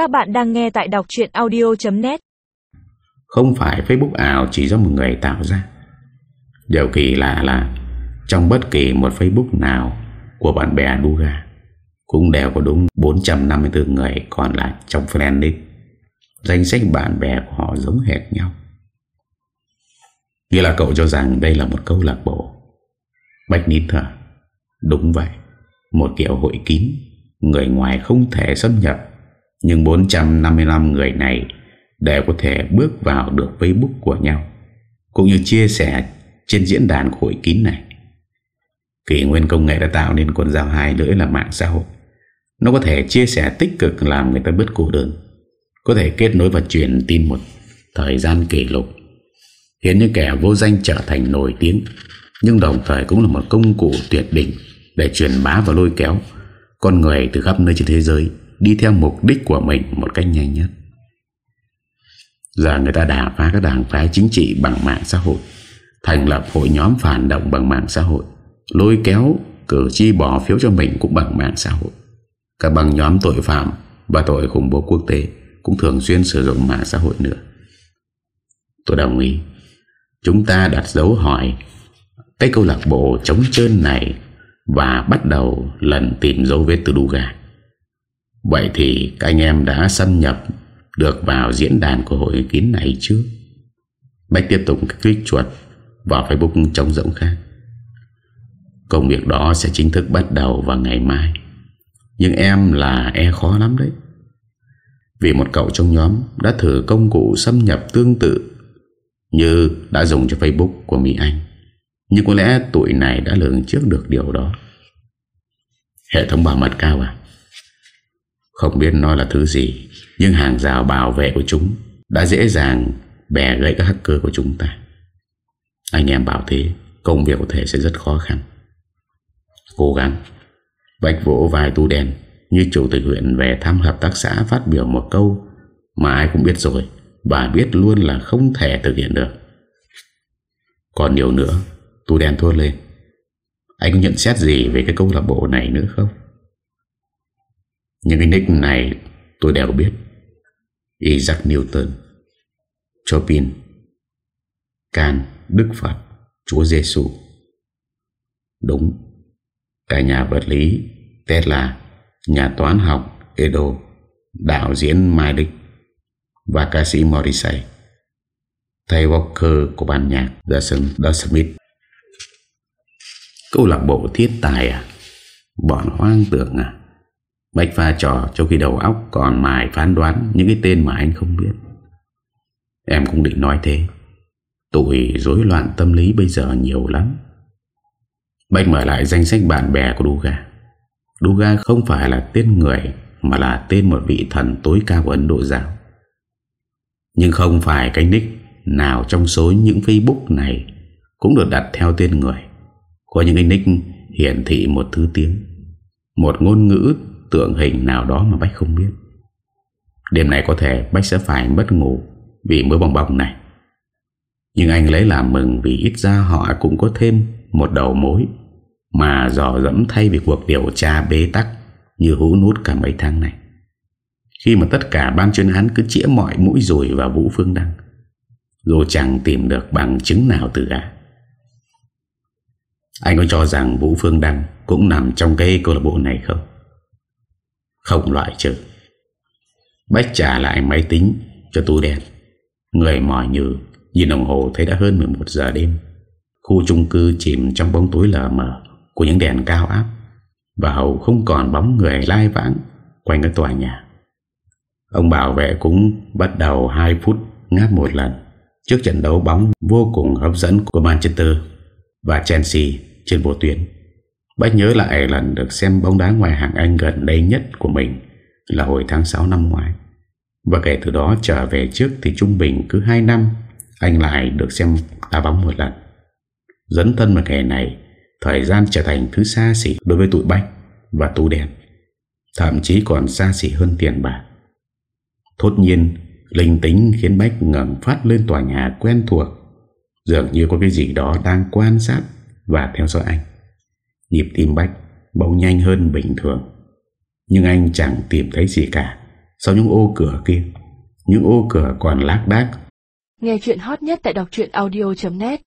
Các bạn đang nghe tại đọc chuyện audio.net Không phải Facebook ảo chỉ do một người tạo ra. Điều kỳ lạ là Trong bất kỳ một Facebook nào Của bạn bè Duga Cũng đều có đúng 454 người Còn lại trong friendlist Danh sách bạn bè của họ giống hệt nhau. Nghĩa là cậu cho rằng đây là một câu lạc bộ. Bách Nít thở. Đúng vậy. Một kiểu hội kín, Người ngoài không thể xâm nhập nhưng 455 người này Đều có thể bước vào được Facebook của nhau, Cũng như chia sẻ Trên diễn đàn hội kín này. Kỷ nguyên công nghệ đã tạo nên con dao hai lưỡi là mạng xã hội, Nó có thể chia sẻ tích cực Làm người ta bớt cô đơn, Có thể kết nối và truyền tin một Thời gian kỷ lục. Khiến những kẻ vô danh trở thành nổi tiếng, Nhưng đồng thời cũng là một công cụ tuyệt đỉnh Để truyền bá và lôi kéo Con người từ khắp nơi trên thế giới. Đi theo mục đích của mình một cách nhanh nhất. Giờ người ta đả phá các đảng phái chính trị bằng mạng xã hội, Thành lập hội nhóm phản động bằng mạng xã hội, Lôi kéo, cử tri bỏ phiếu cho mình cũng bằng mạng xã hội. Các băng nhóm tội phạm và tội khủng bố quốc tế Cũng thường xuyên sử dụng mạng xã hội nữa. Tôi đồng ý. Chúng ta đặt dấu hỏi Cái câu lạc bộ chống trơn này Và bắt đầu lần tìm dấu vết từ Duga Vậy thì các anh em đã xâm nhập Được vào diễn đàn của hội kín này chưa Bách tiếp tục click chuột Vào Facebook trống rỗng khác Công việc đó sẽ chính thức bắt đầu vào ngày mai Nhưng em là e khó lắm đấy Vì một cậu trong nhóm đã thử công cụ xâm nhập tương tự như đã dùng cho Facebook của Mỹ Anh. Nhưng có lẽ tụi này đã lường trước được điều đó. Hệ thống bảo mật cao à? Không biết nó là thứ gì, nhưng hàng rào bảo vệ của chúng đã dễ dàng bẻ gãy các hacker của chúng ta. Anh em bảo thế, công việc có thể sẽ rất khó khăn. Cố gắng. Bạch vỗ vài tu đèn như chủ tịch huyện về thăm hợp tác xã phát biểu một câu mà ai cũng biết rồi bà biết luôn là không thể thực hiện được Còn điều nữa tu đèn thua lên Anh có nhận xét gì về cái câu lạc bộ này nữa không những cái nick này tôi đều biết. Isaac Newton Chopin Can Đức Phật Chúa Giêsu Đúng Cả nhà vật lý Tesla Nhà toán học Edo Đạo diễn Mai Đích và ca sĩ Morrissey. Thầy Walker của ban nhạc The, The Smith. Câu lạc bộ thiết tài à? Bọn hoang tưởng à? Bách pha trò trong khi đầu óc còn mài phán đoán những cái tên mà anh không biết. Em cũng định nói thế. Tụi rối loạn tâm lý bây giờ nhiều lắm. Bách mở lại danh sách bạn bè của Duga. Duga không phải là tên người Mà là tên một vị thần tối cao của Ấn Độ giáo. Nhưng không phải cái nick nào trong số những Facebook này cũng được đặt theo tên người. Có những cái nick hiển thị một thứ tiếng, một ngôn ngữ tượng hình nào đó mà Bách không biết. Đêm nay có thể Bách sẽ phải mất ngủ vì mưa bong bong này. Nhưng anh lấy làm mừng vì ít ra họ cũng có thêm một đầu mối mà dò dẫm thay vì cuộc điều tra bế tắc như hú nút cả mấy tháng này. Khi mà tất cả ban chuyên án cứ chĩa mọi mũi rồi vào Vũ Phương Đăng, Dù chẳng tìm được bằng chứng nào từ gã Anh có cho rằng Vũ Phương Đăng Cũng nằm trong cái câu lạc bộ này không không loại trừ. Bách trả lại máy tính cho túi đèn Người mỏi nhừ, Nhìn đồng hồ thấy đã hơn 11 giờ đêm. Khu chung cư chìm trong bóng tối lờ mờ Của những đèn cao áp Và hầu không còn bóng người lai vãng Quanh cái tòa nhà. Ông bảo vệ cũng bắt đầu 2 phút ngáp một lần trước trận đấu bóng vô cùng hấp dẫn của Manchester và Chelsea trên bộ tuyến. Bách nhớ lại lần được xem bóng đá ngoài hạng Anh gần đây nhất của mình là hồi tháng 6 năm ngoái. Và kể từ đó trở về trước thì trung bình cứ 2 năm anh lại được xem đá bóng một lần. Dấn thân vào nghề này, thời gian trở thành thứ xa xỉ đối với tụi Bách và tú đèn. Thậm chí còn xa xỉ hơn tiền bạc. Thốt nhiên Linh tính khiến Bách ngẩng phát lên tòa nhà quen thuộc Dường như có cái gì đó đang quan sát Và theo dõi anh Nhịp tim Bách bỗng nhanh hơn bình thường. Nhưng anh chẳng tìm thấy gì cả. Sau những ô cửa kia, Những ô cửa còn lác đác. Nghe chuyện hot nhất tại đọc audio.net